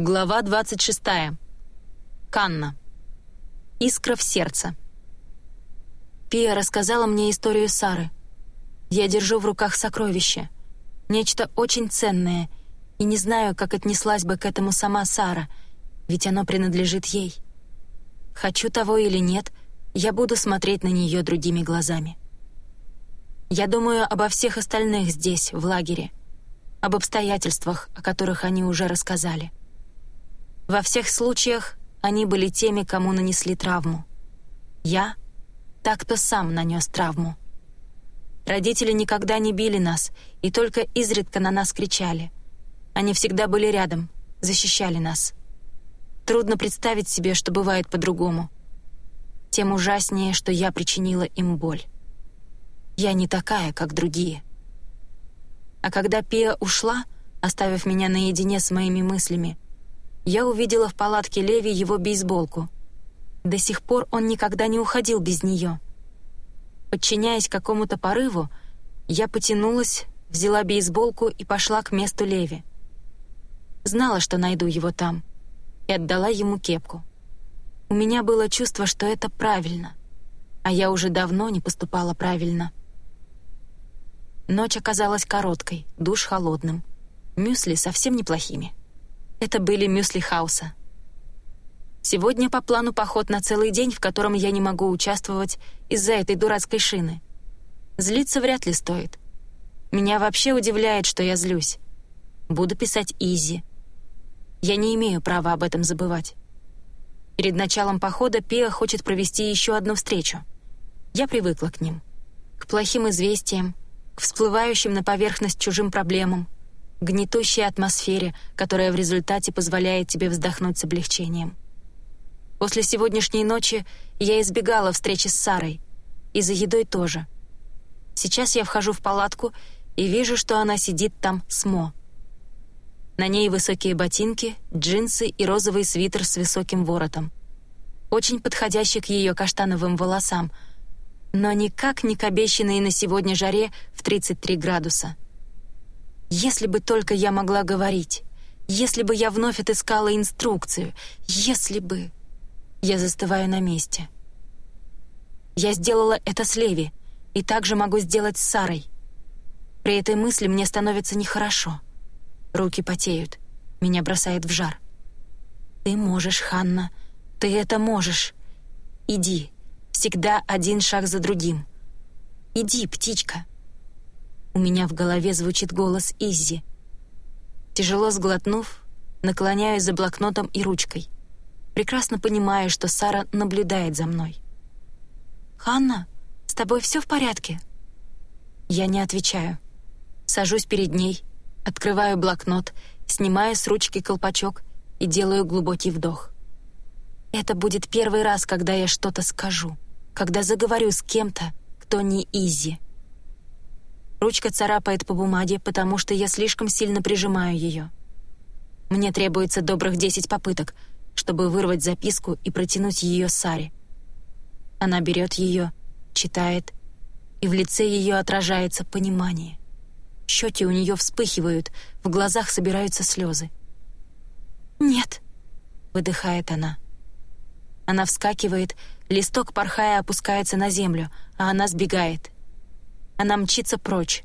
Глава 26. Канна. Искра в сердце. Пия рассказала мне историю Сары. Я держу в руках сокровище. Нечто очень ценное, и не знаю, как отнеслась бы к этому сама Сара, ведь оно принадлежит ей. Хочу того или нет, я буду смотреть на нее другими глазами. Я думаю обо всех остальных здесь, в лагере, об обстоятельствах, о которых они уже рассказали. Во всех случаях они были теми, кому нанесли травму. Я — так, кто сам нанес травму. Родители никогда не били нас и только изредка на нас кричали. Они всегда были рядом, защищали нас. Трудно представить себе, что бывает по-другому. Тем ужаснее, что я причинила им боль. Я не такая, как другие. А когда Пия ушла, оставив меня наедине с моими мыслями, я увидела в палатке Леви его бейсболку. До сих пор он никогда не уходил без нее. Подчиняясь какому-то порыву, я потянулась, взяла бейсболку и пошла к месту Леви. Знала, что найду его там, и отдала ему кепку. У меня было чувство, что это правильно, а я уже давно не поступала правильно. Ночь оказалась короткой, душ холодным, мюсли совсем неплохими. Это были мюсли Хауса. Сегодня по плану поход на целый день, в котором я не могу участвовать из-за этой дурацкой шины. Злиться вряд ли стоит. Меня вообще удивляет, что я злюсь. Буду писать Изи. Я не имею права об этом забывать. Перед началом похода Пиа хочет провести еще одну встречу. Я привыкла к ним. К плохим известиям, к всплывающим на поверхность чужим проблемам — гнетущей атмосфере, которая в результате позволяет тебе вздохнуть с облегчением. После сегодняшней ночи я избегала встречи с Сарой. И за едой тоже. Сейчас я вхожу в палатку и вижу, что она сидит там с Мо. На ней высокие ботинки, джинсы и розовый свитер с высоким воротом. Очень подходящий к ее каштановым волосам, но никак не к обещанной на сегодня жаре в 33 градуса — если бы только я могла говорить. Если бы я вновь отыскала инструкцию. Если бы... Я застываю на месте. Я сделала это с Леви, и также могу сделать с Сарой. При этой мысли мне становится нехорошо. Руки потеют, меня бросает в жар. «Ты можешь, Ханна, ты это можешь. Иди, всегда один шаг за другим. Иди, птичка». У меня в голове звучит голос Иззи. Тяжело сглотнув, наклоняюсь за блокнотом и ручкой. Прекрасно понимаю, что Сара наблюдает за мной. «Ханна, с тобой все в порядке?» Я не отвечаю. Сажусь перед ней, открываю блокнот, снимаю с ручки колпачок и делаю глубокий вдох. Это будет первый раз, когда я что-то скажу, когда заговорю с кем-то, кто не Изи. Ручка царапает по бумаге, потому что я слишком сильно прижимаю ее. Мне требуется добрых десять попыток, чтобы вырвать записку и протянуть ее Саре. Она берет ее, читает, и в лице ее отражается понимание. Щеки у нее вспыхивают, в глазах собираются слезы. «Нет», — выдыхает она. Она вскакивает, листок, порхая, опускается на землю, а она сбегает — она мчится прочь.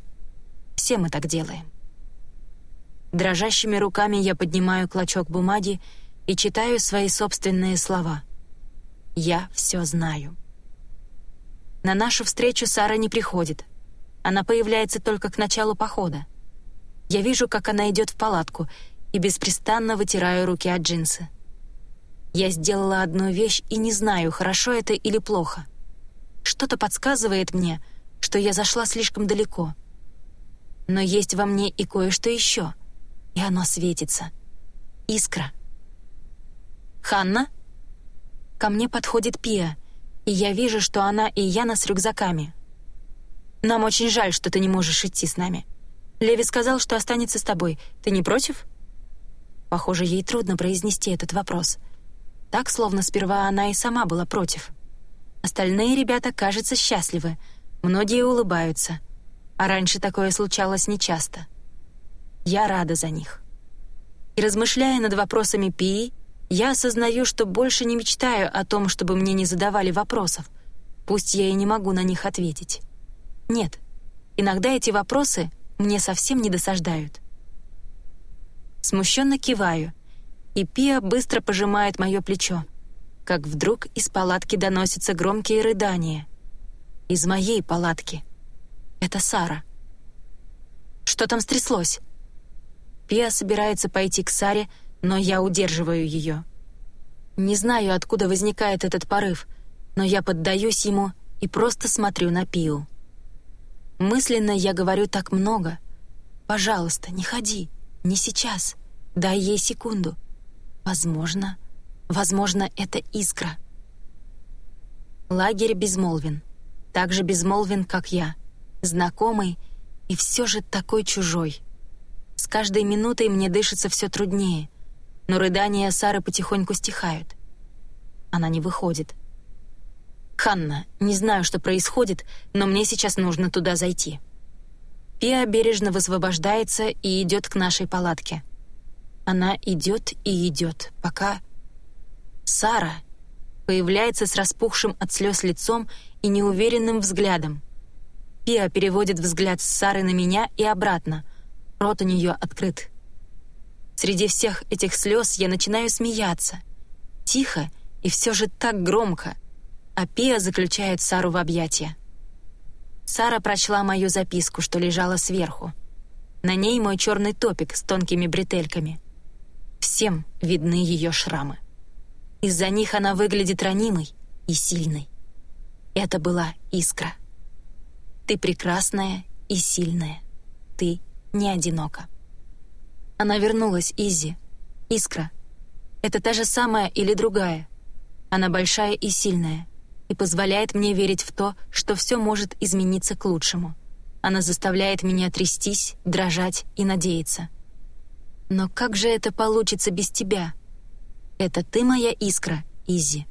Все мы так делаем. Дрожащими руками я поднимаю клочок бумаги и читаю свои собственные слова. «Я все знаю». На нашу встречу Сара не приходит. Она появляется только к началу похода. Я вижу, как она идет в палатку, и беспрестанно вытираю руки от джинсы. Я сделала одну вещь и не знаю, хорошо это или плохо. Что-то подсказывает мне — что я зашла слишком далеко. Но есть во мне и кое-что еще, и оно светится. Искра. «Ханна?» Ко мне подходит Пия, и я вижу, что она и Яна с рюкзаками. «Нам очень жаль, что ты не можешь идти с нами. Леви сказал, что останется с тобой. Ты не против?» Похоже, ей трудно произнести этот вопрос. Так, словно сперва она и сама была против. Остальные ребята, кажется, счастливы — Многие улыбаются, а раньше такое случалось нечасто. Я рада за них. И размышляя над вопросами Пии, я осознаю, что больше не мечтаю о том, чтобы мне не задавали вопросов, пусть я и не могу на них ответить. Нет, иногда эти вопросы мне совсем не досаждают. Смущенно киваю, и Пия быстро пожимает мое плечо, как вдруг из палатки доносятся громкие рыдания. Из моей палатки. Это Сара. Что там стряслось? Пия собирается пойти к Саре, но я удерживаю ее. Не знаю, откуда возникает этот порыв, но я поддаюсь ему и просто смотрю на Пию. Мысленно я говорю так много. «Пожалуйста, не ходи, не сейчас, дай ей секунду. Возможно, возможно, это искра». Лагерь безмолвен, так же безмолвен, как я, знакомый и все же такой чужой. С каждой минутой мне дышится все труднее, но рыдания Сары потихоньку стихают. Она не выходит. «Ханна, не знаю, что происходит, но мне сейчас нужно туда зайти». Пиа бережно высвобождается и идет к нашей палатке. Она идет и идет, пока... Сара появляется с распухшим от слез лицом и неуверенным взглядом. Пиа переводит взгляд с Сары на меня и обратно. Рот у нее открыт. Среди всех этих слез я начинаю смеяться. Тихо и все же так громко. А Пиа заключает Сару в объятия. Сара прочла мою записку, что лежала сверху. На ней мой черный топик с тонкими бретельками. Всем видны ее шрамы. Из-за них она выглядит ранимой и сильной. Это была искра. Ты прекрасная и сильная. Ты не одинока. Она вернулась, Изи. Искра. Это та же самая или другая. Она большая и сильная и позволяет мне верить в то, что все может измениться к лучшему. Она заставляет меня трястись, дрожать и надеяться. Но как же это получится без тебя? Это ты моя искра, Изи.